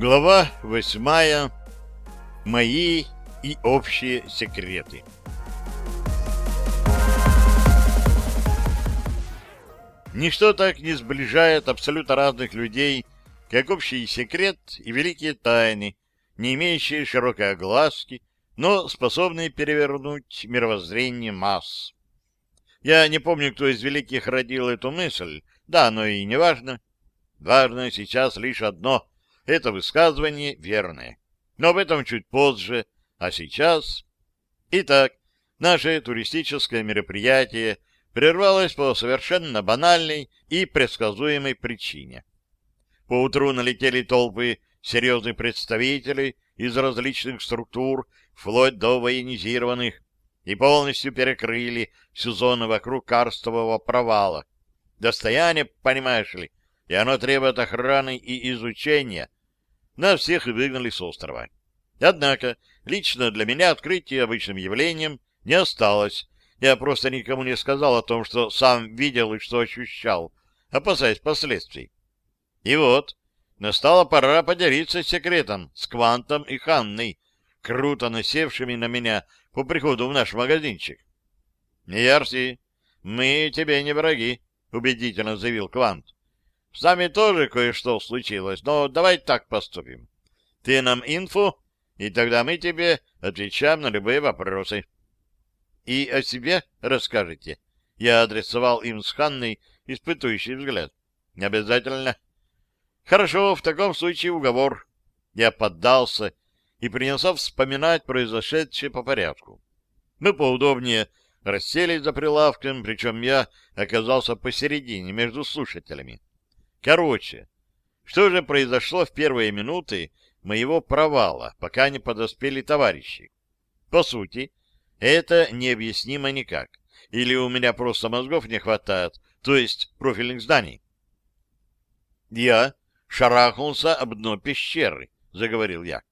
Глава восьмая. Мои и общие секреты. Ничто так не сближает абсолютно разных людей, как общий секрет и великие тайны, не имеющие широкой огласки, но способные перевернуть мировоззрение масс. Я не помню, кто из великих родил эту мысль, да, но и не важно. Важно сейчас лишь одно — это высказывание верное. Но об этом чуть позже, а сейчас... Итак, наше туристическое мероприятие прервалось по совершенно банальной и предсказуемой причине. Поутру налетели толпы серьезных представителей из различных структур, вплоть до военизированных, и полностью перекрыли всю зону вокруг карстового провала. Достояние, понимаешь ли, и оно требует охраны и изучения. Нас всех и выгнали с острова. Однако, лично для меня открытие обычным явлением не осталось. Я просто никому не сказал о том, что сам видел и что ощущал, опасаясь последствий. И вот, настала пора поделиться секретом с Квантом и Ханной, круто насевшими на меня по приходу в наш магазинчик. — ярси, мы тебе не враги, — убедительно заявил Квант. — С нами тоже кое-что случилось, но давай так поступим. Ты нам инфу, и тогда мы тебе отвечаем на любые вопросы. — И о себе расскажете? Я адресовал им с Ханной испытующий взгляд. — Не обязательно. — Хорошо, в таком случае уговор. Я поддался и принялся вспоминать произошедшее по порядку. Мы поудобнее расселись за прилавком, причем я оказался посередине, между слушателями. Короче, что же произошло в первые минуты моего провала, пока не подоспели товарищи? По сути, это необъяснимо никак. Или у меня просто мозгов не хватает, то есть профильных зданий. Я шарахнулся об дно пещеры, заговорил я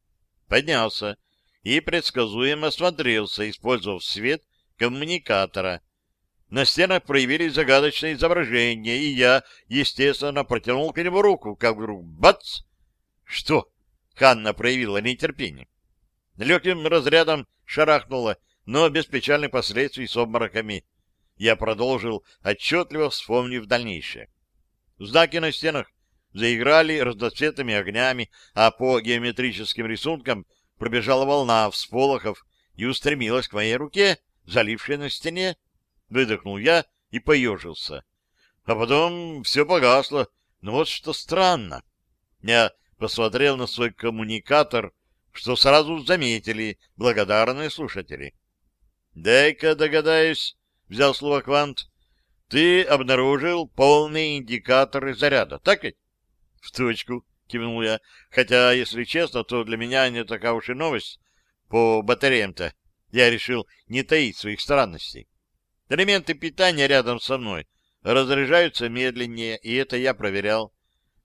поднялся и предсказуемо осмотрелся, использовав свет коммуникатора. На стенах проявились загадочные изображения, и я, естественно, протянул к нему руку, как вдруг бац! Что? Ханна проявила нетерпение. Легким разрядом шарахнула, но без печальных последствий с обмороками. Я продолжил, отчетливо вспомнив дальнейшее. Знаки на стенах заиграли разноцветными огнями, а по геометрическим рисункам пробежала волна всполохов и устремилась к моей руке, залившей на стене. Выдохнул я и поежился. А потом все погасло. Но вот что странно. Я посмотрел на свой коммуникатор, что сразу заметили благодарные слушатели. «Дай-ка догадаюсь», — взял слово Квант, — «ты обнаружил полные индикаторы заряда, так ведь?» — В точку, — кивнул я. Хотя, если честно, то для меня не такая уж и новость по батареям-то. Я решил не таить своих странностей. Элементы питания рядом со мной разряжаются медленнее, и это я проверял.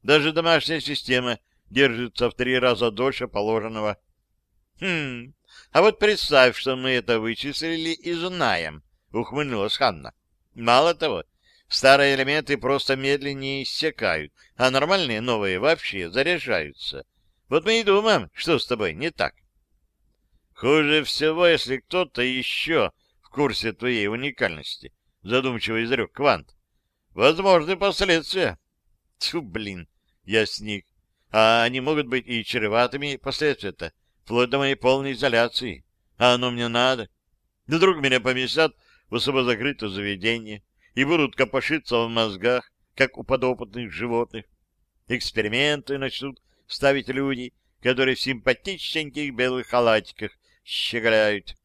Даже домашняя система держится в три раза дольше положенного. Хм, а вот представь, что мы это вычислили и знаем, — ухмыльнулась Ханна. Мало того, Старые элементы просто медленнее иссякают, а нормальные новые вообще заряжаются. Вот мы и думаем, что с тобой не так. Хуже всего, если кто-то еще курсе твоей уникальности, задумчиво изрек Квант. Возможны последствия. Тьфу, блин, я сник. А они могут быть и чреватыми последствия-то, вплоть до моей полной изоляции. А оно мне надо. Вдруг меня поместят в особо закрытое заведение, и будут копошиться в мозгах, как у подопытных животных. Эксперименты начнут ставить люди, которые в симпатичненьких белых халатиках щеголяют. —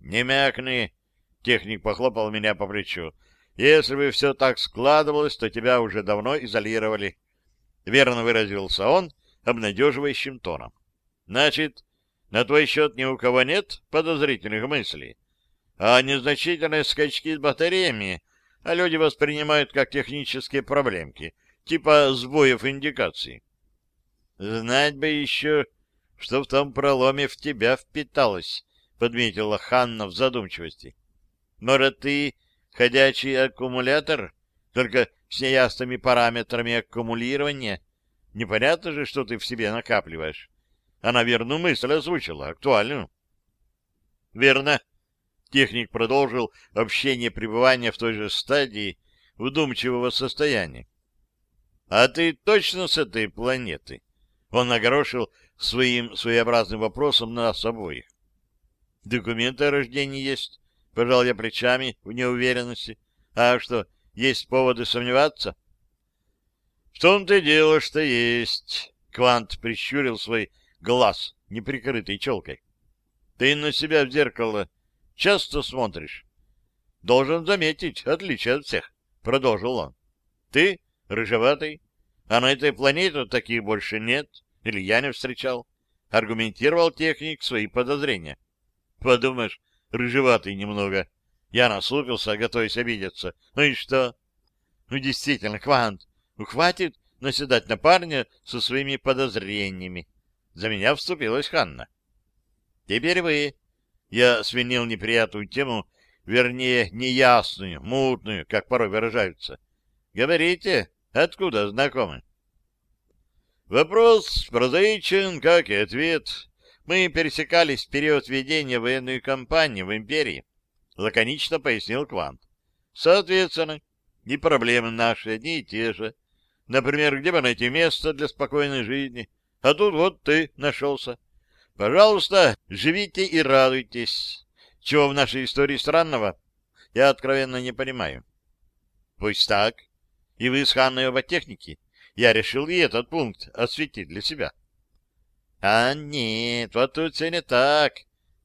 Не мякни! — техник похлопал меня по плечу. — Если бы все так складывалось, то тебя уже давно изолировали. Верно выразился он обнадеживающим тоном. — Значит, на твой счет ни у кого нет подозрительных мыслей? А незначительные скачки с батареями а люди воспринимают как технические проблемки, типа сбоев индикаций. Знать бы еще, что в том проломе в тебя впиталось, — подметила Ханна в задумчивости. Может, ты ходячий аккумулятор, только с неясными параметрами аккумулирования? Непонятно же, что ты в себе накапливаешь. Она верную мысль озвучила, актуальную. Верно. Техник продолжил общение пребывания в той же стадии вдумчивого состояния. А ты точно с этой планеты? Он огорошил своим своеобразным вопросом нас обоих. Документы о рождении есть. Пожал я плечами в неуверенности. А что, есть поводы сомневаться? В том-то и дело, что есть. Квант прищурил свой глаз, неприкрытый челкой. Ты на себя в зеркало часто смотришь? Должен заметить, отличие от всех, продолжил он. Ты рыжеватый, а на этой планете таких больше нет, или я не встречал. Аргументировал техник свои подозрения. Подумаешь, рыжеватый немного. Я насупился, готовясь обидеться. Ну и что? Ну, действительно, Квант, ну хватит наседать на парня со своими подозрениями. За меня вступилась Ханна. Теперь вы. Я свинил неприятную тему, вернее, неясную, мутную, как порой выражаются. Говорите, откуда знакомы? Вопрос прозаичен, как и ответ. Мы пересекались в период ведения военной кампании в империи, лаконично пояснил Квант. Соответственно, и проблемы наши одни и те же. Например, где бы найти место для спокойной жизни? А тут вот ты нашелся. Пожалуйста, живите и радуйтесь. Чего в нашей истории странного, я откровенно не понимаю. Пусть так. И вы с Ханной оба техники. Я решил и этот пункт осветить для себя. А нет, вот тут все не так.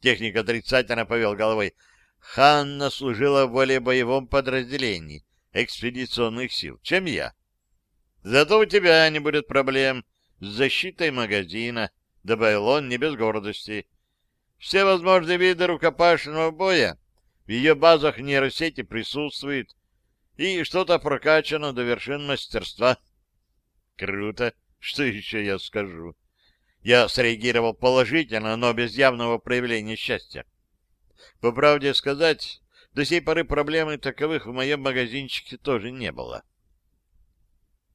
Техник отрицательно повел головой. Ханна служила в более боевом подразделении экспедиционных сил, чем я. Зато у тебя не будет проблем с защитой магазина, — добавил он не без гордости. Все возможные виды рукопашного боя в ее базах нейросети присутствуют, и что-то прокачано до вершин мастерства. Круто. Что еще я скажу? Я среагировал положительно, но без явного проявления счастья. По правде сказать, до сей поры проблемы таковых в моем магазинчике тоже не было.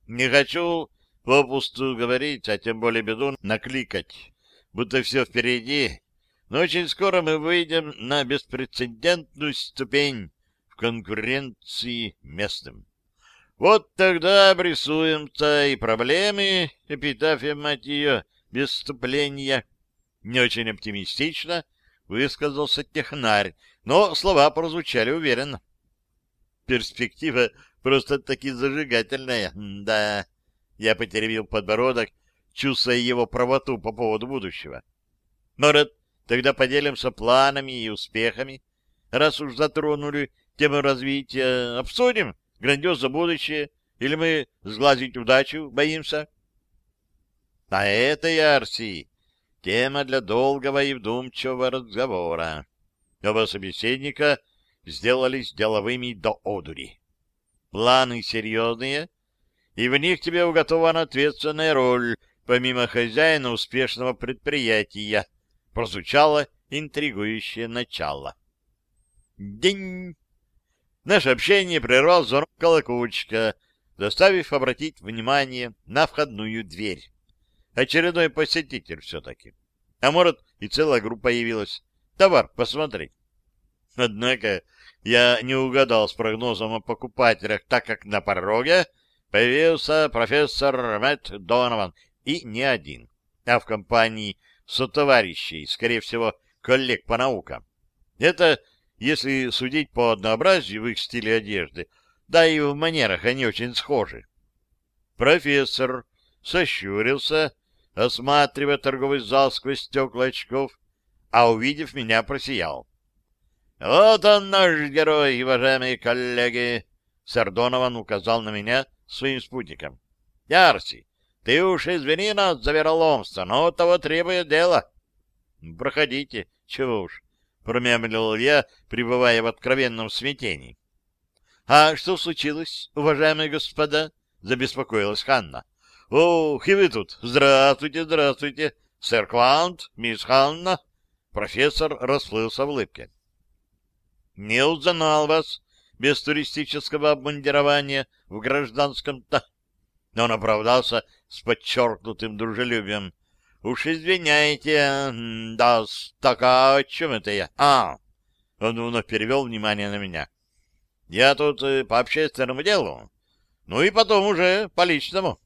Не хочу попусту говорить, а тем более беду накликать, будто все впереди, но очень скоро мы выйдем на беспрецедентную ступень в конкуренции местным. Вот тогда обрисуем-то и проблемы, эпитафия, мать ее, без вступления. Не очень оптимистично высказался технарь, но слова прозвучали уверенно. Перспектива просто-таки зажигательная, да. Я потеребил подбородок, чувствуя его правоту по поводу будущего. Может, тогда поделимся планами и успехами, раз уж затронули тему развития, обсудим грандиозное будущее, или мы сглазить удачу боимся? А это, Ярси, тема для долгого и вдумчивого разговора. Оба собеседника сделались деловыми до одури. Планы серьезные, и в них тебе уготована ответственная роль, помимо хозяина успешного предприятия, прозвучало интригующее начало. День! Наше общение прервал звонок колокольчика, заставив обратить внимание на входную дверь. Очередной посетитель все-таки. А может, и целая группа появилась. Товар посмотреть. Однако я не угадал с прогнозом о покупателях, так как на пороге появился профессор Мэтт Донован, и не один, а в компании сотоварищей, скорее всего, коллег по наукам. Это, если судить по однообразию в их стиле одежды, да и в манерах они очень схожи. Профессор сощурился, осматривая торговый зал сквозь стекла очков, а, увидев меня, просиял. — Вот он, наш герой, уважаемые коллеги! — Сардонован указал на меня своим спутником. — Ярси, ты уж извини нас за вероломство, но того требует дело. — Проходите, чего уж, — промямлил я, пребывая в откровенном смятении. — А что случилось, уважаемые господа? — забеспокоилась Ханна. — Ох, и вы тут! Здравствуйте, здравствуйте! Сэр Квант, мисс Ханна! Профессор расплылся в улыбке. — Не узнал вас без туристического обмундирования в гражданском-то. Он оправдался с подчеркнутым дружелюбием. Уж извиняйте, да, так а о чем это я? А, он вновь перевел внимание на меня. Я тут э, по общественному делу, ну и потом уже по личному.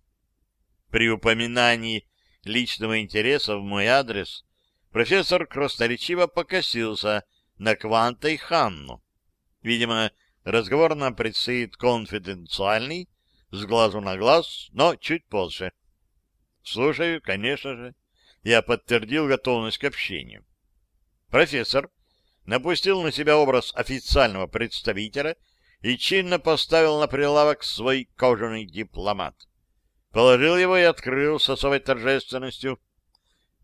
При упоминании личного интереса в мой адрес профессор красноречиво покосился на Кванта и Ханну. Видимо, разговор нам предстоит конфиденциальный, с глазу на глаз, но чуть позже. Слушаю, конечно же. Я подтвердил готовность к общению. Профессор напустил на себя образ официального представителя и чинно поставил на прилавок свой кожаный дипломат. Положил его и открыл с особой торжественностью.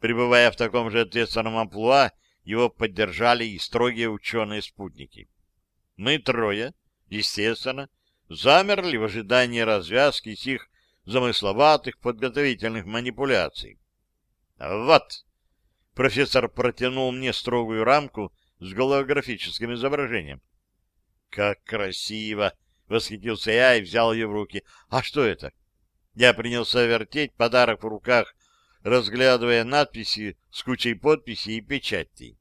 Пребывая в таком же ответственном амплуа, его поддержали и строгие ученые-спутники. Мы трое, естественно, замерли в ожидании развязки сих замысловатых подготовительных манипуляций. «Вот!» — профессор протянул мне строгую рамку с голографическим изображением. «Как красиво!» — восхитился я и взял ее в руки. «А что это?» Я принялся вертеть подарок в руках, разглядывая надписи с кучей подписей и печатей.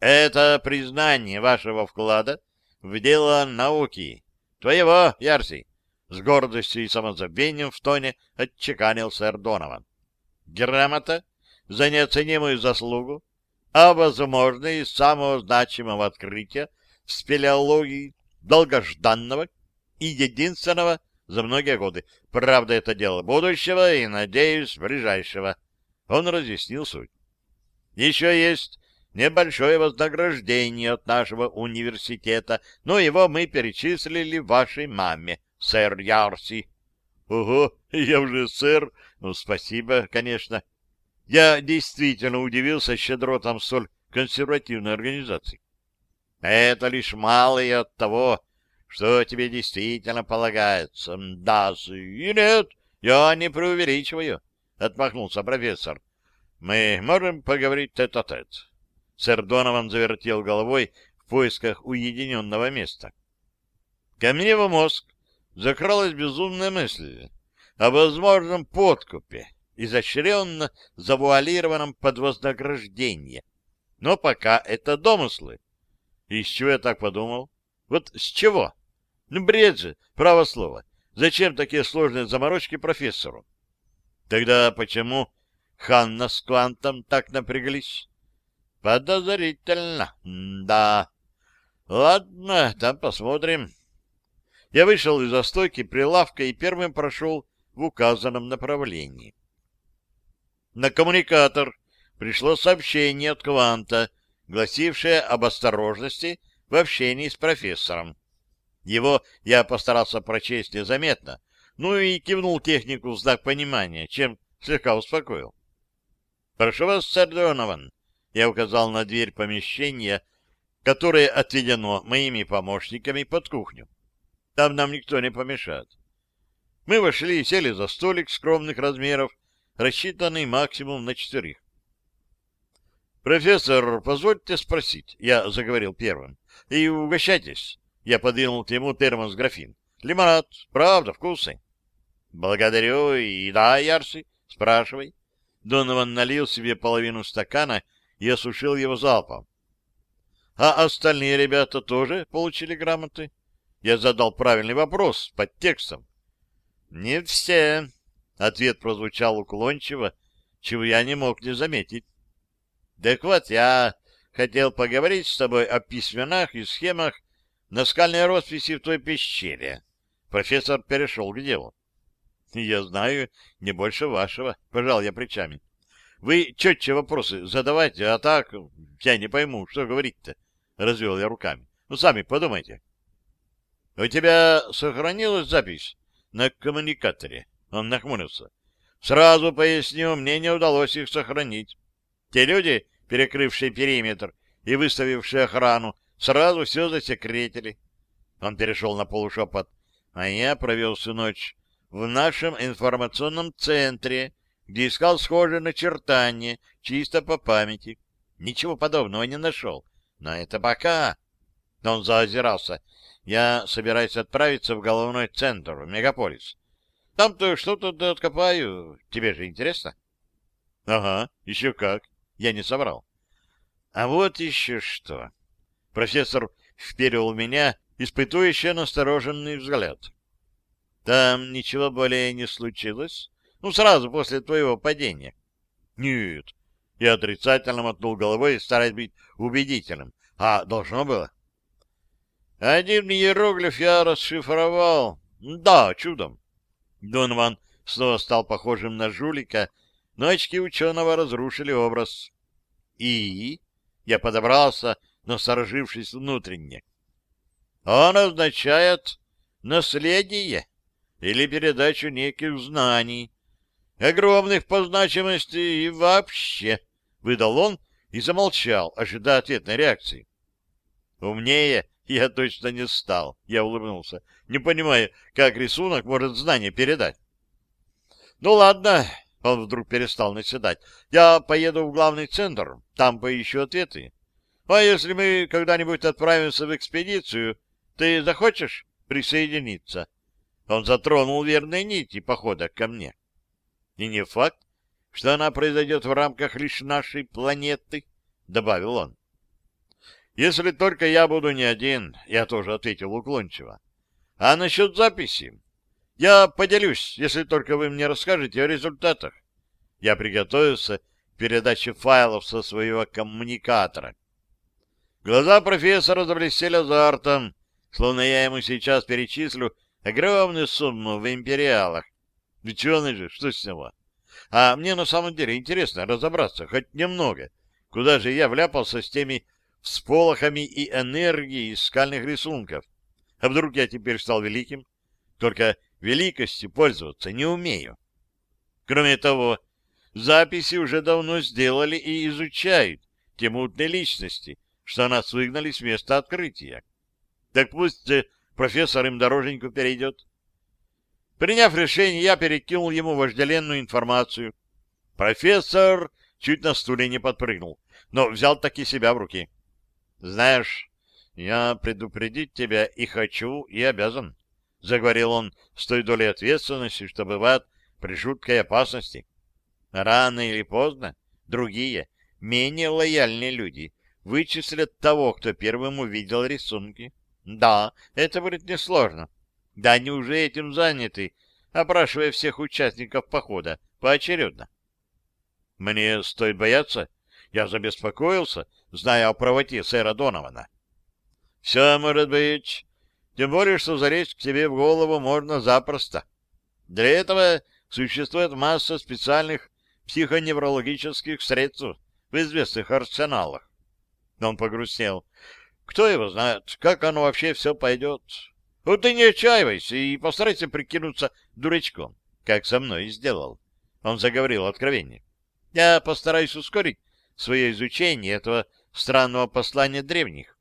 «Это признание вашего вклада в дело науки. Твоего, Ярси!» С гордостью и самозабвением в тоне отчеканил сэр Донован. «Грамота за неоценимую заслугу, а, возможно, и самого значимого открытия в спелеологии, долгожданного и единственного за многие годы. Правда, это дело будущего и, надеюсь, ближайшего. Он разъяснил суть. Еще есть небольшое вознаграждение от нашего университета, но его мы перечислили вашей маме, сэр Ярси. — Ого, я уже сэр. Ну, спасибо, конечно. Я действительно удивился щедротам столь консервативной организации. Это лишь малое от того, что тебе действительно полагается. Да, и нет, я не преувеличиваю, — отмахнулся профессор. Мы можем поговорить тет-а-тет. -тет. Сэр Донован завертел головой в поисках уединенного места. Ко мне в мозг закралась безумная мысль о возможном подкупе, изощренно завуалированном под вознаграждение. Но пока это домыслы. И с чего я так подумал? Вот с чего? Ну, бред же, право слово. Зачем такие сложные заморочки профессору? Тогда почему Ханна с Квантом так напряглись? Подозрительно, да. Ладно, там посмотрим. Я вышел из-за стойки прилавка и первым прошел в указанном направлении. На коммуникатор пришло сообщение от Кванта, гласившее об осторожности в общении с профессором. Его я постарался прочесть незаметно, ну и кивнул технику в знак понимания, чем слегка успокоил. «Прошу вас, сэр Донован», — я указал на дверь помещения, которое отведено моими помощниками под кухню. Там нам никто не помешает. Мы вошли и сели за столик скромных размеров, рассчитанный максимум на четверых. «Профессор, позвольте спросить», — я заговорил первым, — «и угощайтесь». Я подвинул к нему термос графин. «Лимонад, правда, вкусный». «Благодарю, и да, Ярси, спрашивай». Донован налил себе половину стакана и осушил его залпом. «А остальные ребята тоже получили грамоты?» Я задал правильный вопрос под текстом. «Не все», — ответ прозвучал уклончиво, чего я не мог не заметить. «Так вот, я хотел поговорить с тобой о письменах и схемах на скальной росписи в той пещере». Профессор перешел к делу. «Я знаю не больше вашего», — пожал я плечами. «Вы четче вопросы задавайте, а так я не пойму, что говорить-то», — развел я руками. «Ну, сами подумайте». «У тебя сохранилась запись?» на коммуникаторе. Он нахмурился. Сразу поясню, мне не удалось их сохранить. Те люди, перекрывшие периметр и выставившие охрану, сразу все засекретили. Он перешел на полушепот. А я провел всю ночь в нашем информационном центре, где искал схожие начертания, чисто по памяти. Ничего подобного не нашел. Но это пока. Он заозирался. Я собираюсь отправиться в головной центр, в мегаполис. Там-то что-то откопаю. Тебе же интересно? — Ага, еще как. Я не соврал. — А вот еще что. Профессор вперил в меня испытующий настороженный взгляд. — Там ничего более не случилось? Ну, сразу после твоего падения. — Нет. Я отрицательно мотнул головой, стараясь быть убедительным. — А должно было? — Один иероглиф я расшифровал. Да, чудом. Донован снова стал похожим на жулика, но очки ученого разрушили образ. И я подобрался, насторожившись внутренне. Он означает наследие или передачу неких знаний, огромных по значимости и вообще, — выдал он и замолчал, ожидая ответной реакции. Умнее я точно не стал, — я улыбнулся, не понимая, как рисунок может знание передать. — Ну ладно, — он вдруг перестал наседать, — я поеду в главный центр, там поищу ответы. А если мы когда-нибудь отправимся в экспедицию, ты захочешь присоединиться? Он затронул верные нити похода ко мне. И не факт, что она произойдет в рамках лишь нашей планеты, — добавил он. Если только я буду не один, я тоже ответил уклончиво. А насчет записи? Я поделюсь, если только вы мне расскажете о результатах. Я приготовился к передаче файлов со своего коммуникатора. Глаза профессора заблестели азартом, словно я ему сейчас перечислю огромную сумму в империалах. Ученый же, что с него? А мне на самом деле интересно разобраться хоть немного, куда же я вляпался с теми всполохами и энергией из скальных рисунков. А вдруг я теперь стал великим? Только великостью пользоваться не умею. Кроме того, записи уже давно сделали и изучают те мутные личности, что нас выгнали с места открытия. Так пусть профессор им дороженьку перейдет. Приняв решение, я перекинул ему вожделенную информацию. Профессор чуть на стуле не подпрыгнул, но взял таки себя в руки. Знаешь, я предупредить тебя и хочу, и обязан, — заговорил он с той долей ответственности, что бывает при жуткой опасности. Рано или поздно другие, менее лояльные люди вычислят того, кто первым увидел рисунки. Да, это будет несложно. Да они уже этим заняты, опрашивая всех участников похода поочередно. Мне стоит бояться? Я забеспокоился, зная о правоте сэра Донована. Все может быть. Тем более, что залезть к тебе в голову можно запросто. Для этого существует масса специальных психоневрологических средств в известных арсеналах. Он погрустнел. Кто его знает, как оно вообще все пойдет. Вот ты не отчаивайся и постарайся прикинуться дурачком, как со мной сделал. Он заговорил откровение. Я постараюсь ускорить свое изучение этого странного послания древних.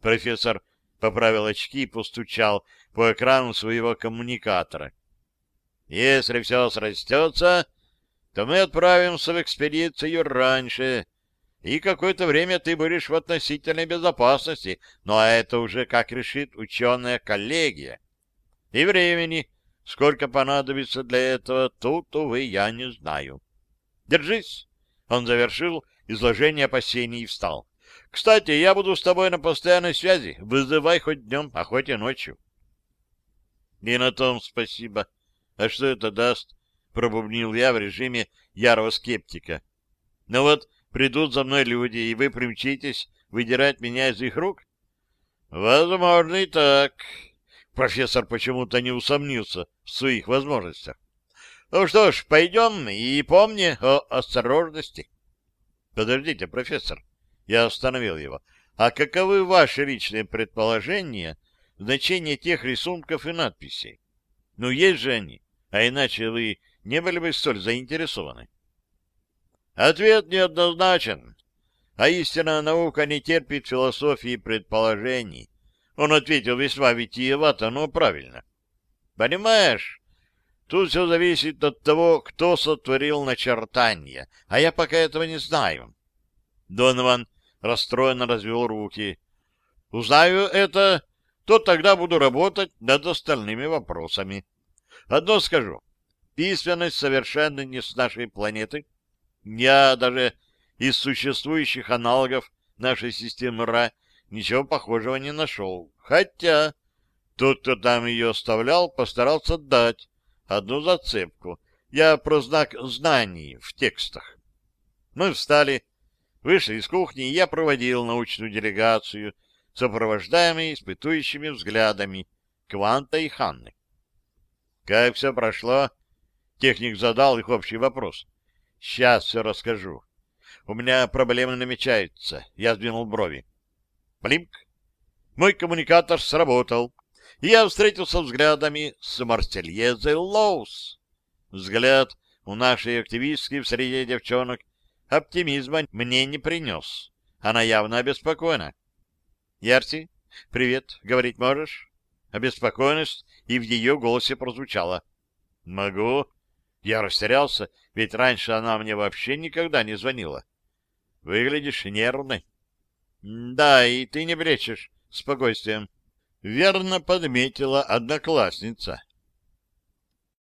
Профессор поправил очки и постучал по экрану своего коммуникатора. Если все срастется, то мы отправимся в экспедицию раньше, и какое-то время ты будешь в относительной безопасности, но это уже как решит ученая коллегия. И времени, сколько понадобится для этого, тут, увы, я не знаю. Держись. Он завершил изложение опасений и встал. Кстати, я буду с тобой на постоянной связи. Вызывай хоть днем, а хоть и ночью. И на том спасибо. А что это даст? Пробубнил я в режиме ярого скептика. Ну вот, придут за мной люди, и вы примчитесь выдирать меня из их рук? Возможно, и так. Профессор почему-то не усомнился в своих возможностях. Ну что ж, пойдем и помни о осторожности. Подождите, профессор. Я остановил его. А каковы ваши личные предположения значения тех рисунков и надписей? Ну, есть же они, а иначе вы не были бы столь заинтересованы. Ответ неоднозначен. А истинная наука не терпит философии предположений. Он ответил весьма витиевато, но правильно. Понимаешь, тут все зависит от того, кто сотворил начертание, а я пока этого не знаю. Донован расстроенно развел руки. Узнаю это, то тогда буду работать над остальными вопросами. Одно скажу. Письменность совершенно не с нашей планеты. Я даже из существующих аналогов нашей системы РА ничего похожего не нашел. Хотя тот, кто там ее оставлял, постарался дать одну зацепку. Я про знак знаний в текстах. Мы встали, вышли из кухни, и я проводил научную делегацию, сопровождаемый испытующими взглядами Кванта и Ханны. Как все прошло? Техник задал их общий вопрос. Сейчас все расскажу. У меня проблемы намечаются. Я сдвинул брови. Блимк. Мой коммуникатор сработал. И я встретился взглядами с Марсельезой Лоус. Взгляд у нашей активистки в среде девчонок оптимизма мне не принес. Она явно обеспокоена. Ярси, привет, говорить можешь? Обеспокоенность и в ее голосе прозвучала. Могу. Я растерялся, ведь раньше она мне вообще никогда не звонила. Выглядишь нервной. Да, и ты не бречешь спокойствием. Верно подметила одноклассница.